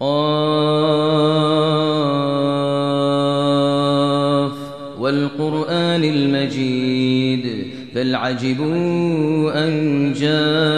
قاف والقرآن المجيد. بل عجبوا أن جاءهم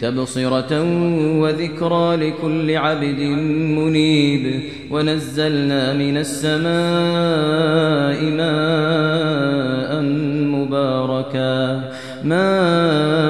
تبصرة وذكرى لكل عبد منيب. ونزلنا من السماء ماء مباركا. ماء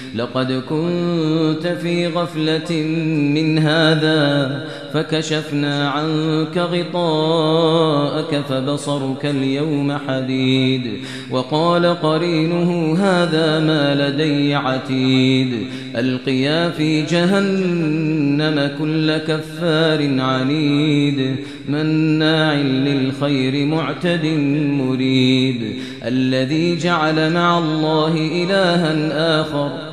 لقد كنت في غفلة من هذا فكشفنا عنك غطاءك فبصرك اليوم حديد وقال قرينه هذا ما لدي عتيد ألقيا في جهنم كل كفار عنيد مناع للخير معتد مريب الذي جعل مع الله إلها آخر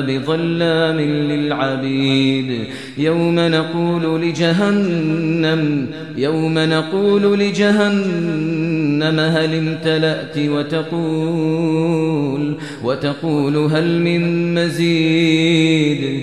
بظلام للعبيد. يوم نقول لجهنم يوم نقول لجهنم هل امتلأت وتقول وتقول هل من مزيد.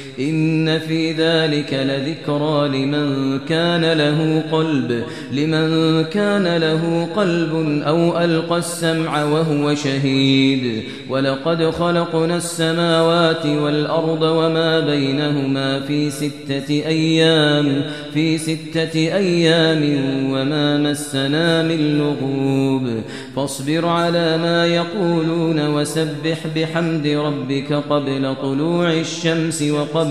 إن في ذلك لذكرى لمن كان له قلب لمن كان له قلب أو ألقى السمع وهو شهيد. ولقد خلقنا السماوات والأرض وما بينهما في ستة أيام في ستة أيام وما مسنا من لغوب. فاصبر على ما يقولون وسبح بحمد ربك قبل طلوع الشمس وقبل